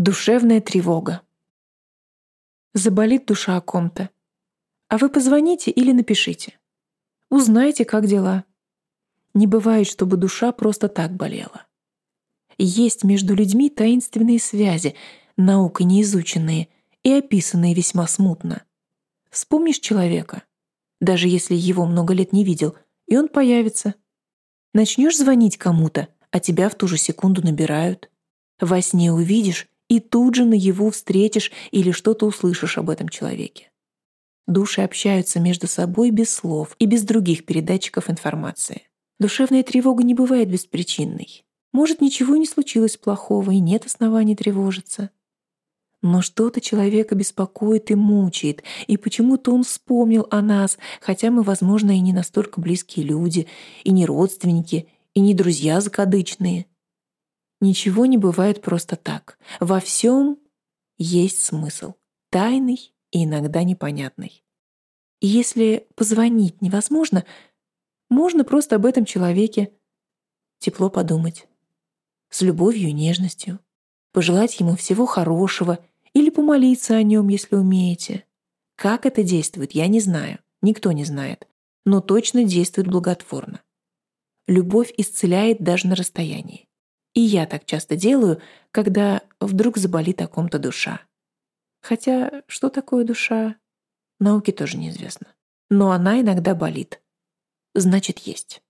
Душевная тревога. Заболит душа о ком-то. А вы позвоните или напишите. Узнайте, как дела. Не бывает, чтобы душа просто так болела. Есть между людьми таинственные связи, наукой неизученные и описанные весьма смутно. Вспомнишь человека, даже если его много лет не видел, и он появится. Начнешь звонить кому-то, а тебя в ту же секунду набирают. Во сне увидишь и тут же наяву встретишь или что-то услышишь об этом человеке. Души общаются между собой без слов и без других передатчиков информации. Душевная тревога не бывает беспричинной. Может, ничего не случилось плохого и нет оснований тревожиться. Но что-то человека беспокоит и мучает, и почему-то он вспомнил о нас, хотя мы, возможно, и не настолько близкие люди, и не родственники, и не друзья закадычные. Ничего не бывает просто так. Во всем есть смысл. Тайный и иногда непонятный. И если позвонить невозможно, можно просто об этом человеке тепло подумать. С любовью и нежностью. Пожелать ему всего хорошего или помолиться о нем, если умеете. Как это действует, я не знаю. Никто не знает. Но точно действует благотворно. Любовь исцеляет даже на расстоянии. И я так часто делаю, когда вдруг заболит о ком-то душа. Хотя, что такое душа, науке тоже неизвестно. Но она иногда болит. Значит, есть.